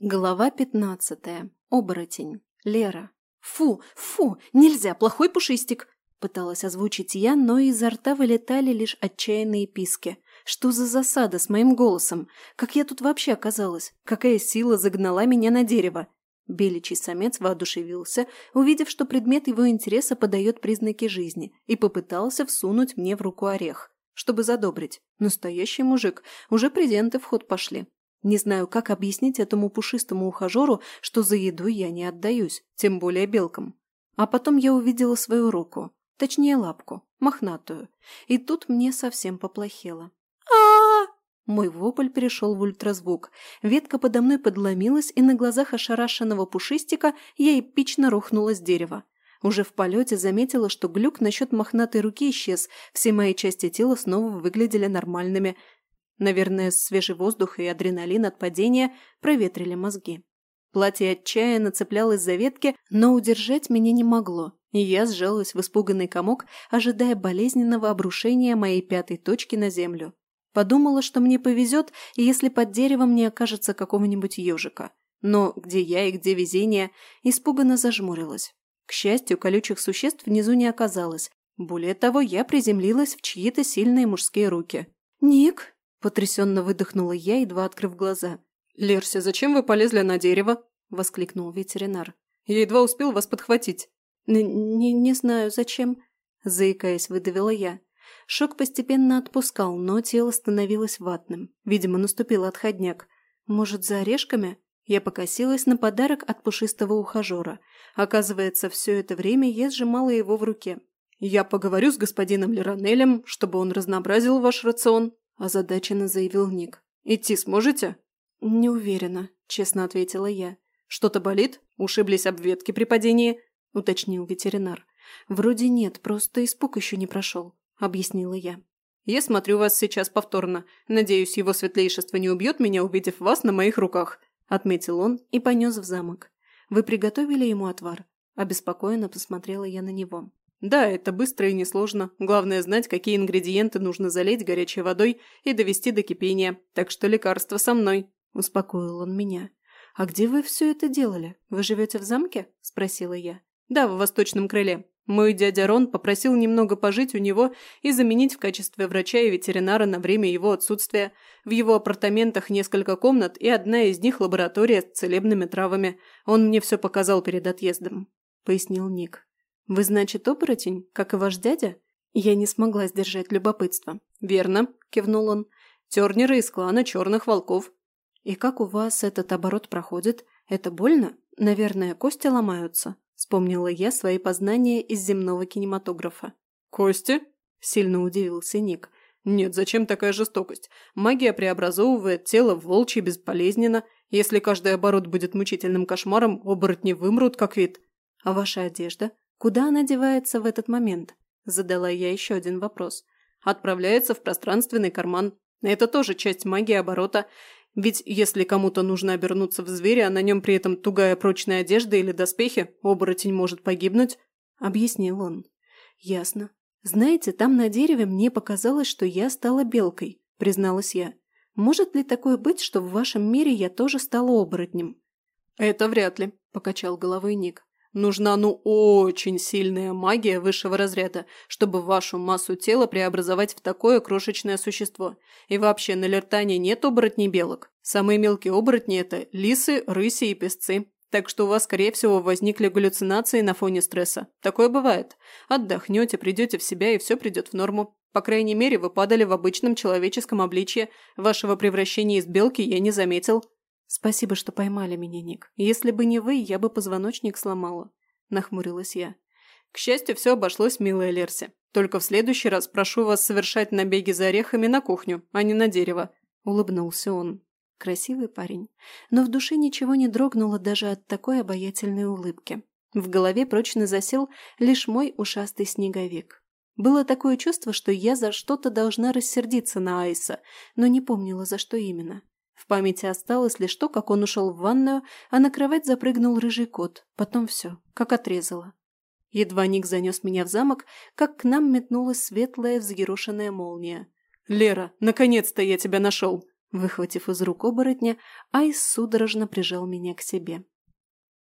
Глава пятнадцатая. Оборотень. Лера. «Фу, фу, нельзя, плохой пушистик!» Пыталась озвучить я, но изо рта вылетали лишь отчаянные писки. Что за засада с моим голосом? Как я тут вообще оказалась? Какая сила загнала меня на дерево? Беличий самец воодушевился, увидев, что предмет его интереса подает признаки жизни, и попытался всунуть мне в руку орех, чтобы задобрить. Настоящий мужик, уже презенты в ход пошли. Не знаю, как объяснить этому пушистому ухажеру, что за еду я не отдаюсь, тем более белкам. А потом я увидела свою руку, точнее лапку, мохнатую, и тут мне совсем поплохело. а Мой вопль перешел в ультразвук. Ветка подо мной подломилась, и на глазах ошарашенного пушистика я эпично рухнула с дерева. Уже в полете заметила, что глюк насчет мохнатой руки исчез, все мои части тела снова выглядели нормальными, Наверное, свежий воздух и адреналин от падения проветрили мозги. Платье отчаянно цеплялось за ветки, но удержать меня не могло, и я сжалась в испуганный комок, ожидая болезненного обрушения моей пятой точки на землю. Подумала, что мне повезет, если под деревом не окажется какого-нибудь ежика. Но где я и где везение, испуганно зажмурилась. К счастью, колючих существ внизу не оказалось. Более того, я приземлилась в чьи-то сильные мужские руки. «Ник!» Потрясенно выдохнула я, едва открыв глаза. «Лерся, зачем вы полезли на дерево?» – воскликнул ветеринар. «Я едва успел вас подхватить». «Не, не знаю, зачем?» – заикаясь, выдавила я. Шок постепенно отпускал, но тело становилось ватным. Видимо, наступил отходняк. «Может, за орешками?» Я покосилась на подарок от пушистого ухажера. Оказывается, все это время я сжимала его в руке. «Я поговорю с господином Леронелем, чтобы он разнообразил ваш рацион», – озадаченно заявил Ник. «Идти сможете?» «Не уверена», – честно ответила я. «Что-то болит? Ушиблись об ветки при падении?» – уточнил ветеринар. «Вроде нет, просто испуг еще не прошел», – объяснила я. «Я смотрю вас сейчас повторно. Надеюсь, его светлейшество не убьет меня, увидев вас на моих руках», – отметил он и понес в замок. «Вы приготовили ему отвар?» Обеспокоенно посмотрела я на него. Да, это быстро и несложно. Главное знать, какие ингредиенты нужно залить горячей водой и довести до кипения. Так что лекарство со мной», – успокоил он меня. «А где вы все это делали? Вы живете в замке?» – спросила я. «Да, в восточном крыле. Мой дядя Рон попросил немного пожить у него и заменить в качестве врача и ветеринара на время его отсутствия. В его апартаментах несколько комнат, и одна из них лаборатория с целебными травами. Он мне все показал перед отъездом», – пояснил Ник. «Вы, значит, оборотень, как и ваш дядя?» Я не смогла сдержать любопытство. «Верно», – кивнул он. «Тернеры из клана черных волков». «И как у вас этот оборот проходит? Это больно? Наверное, кости ломаются?» Вспомнила я свои познания из земного кинематографа. «Кости?» – сильно удивился Ник. «Нет, зачем такая жестокость? Магия преобразовывает тело в волчье безболезненно. Если каждый оборот будет мучительным кошмаром, оборотни вымрут как вид». «А ваша одежда? Куда она девается в этот момент? Задала я еще один вопрос. Отправляется в пространственный карман. Это тоже часть магии оборота. Ведь если кому-то нужно обернуться в зверя, а на нем при этом тугая прочная одежда или доспехи, оборотень может погибнуть, объяснил он. Ясно. Знаете, там на дереве мне показалось, что я стала белкой, призналась я. Может ли такое быть, что в вашем мире я тоже стала оборотнем? Это вряд ли, покачал головой Ник. Нужна ну очень сильная магия высшего разряда, чтобы вашу массу тела преобразовать в такое крошечное существо. И вообще на Лертане нет оборотней белок. Самые мелкие оборотни – это лисы, рыси и песцы. Так что у вас, скорее всего, возникли галлюцинации на фоне стресса. Такое бывает. Отдохнете, придете в себя и все придет в норму. По крайней мере, вы падали в обычном человеческом обличье. Вашего превращения из белки я не заметил. «Спасибо, что поймали меня, Ник. Если бы не вы, я бы позвоночник сломала», – нахмурилась я. «К счастью, все обошлось, милая Лерси. Только в следующий раз прошу вас совершать набеги за орехами на кухню, а не на дерево», – улыбнулся он. Красивый парень. Но в душе ничего не дрогнуло даже от такой обаятельной улыбки. В голове прочно засел лишь мой ушастый снеговик. Было такое чувство, что я за что-то должна рассердиться на Айса, но не помнила, за что именно. В памяти осталось лишь то, как он ушел в ванную, а на кровать запрыгнул рыжий кот. Потом все, как отрезало. Едва Ник занес меня в замок, как к нам метнулась светлая взъерошенная молния. «Лера, наконец-то я тебя нашел!» – Выхватив из рук оборотня, Айс судорожно прижал меня к себе.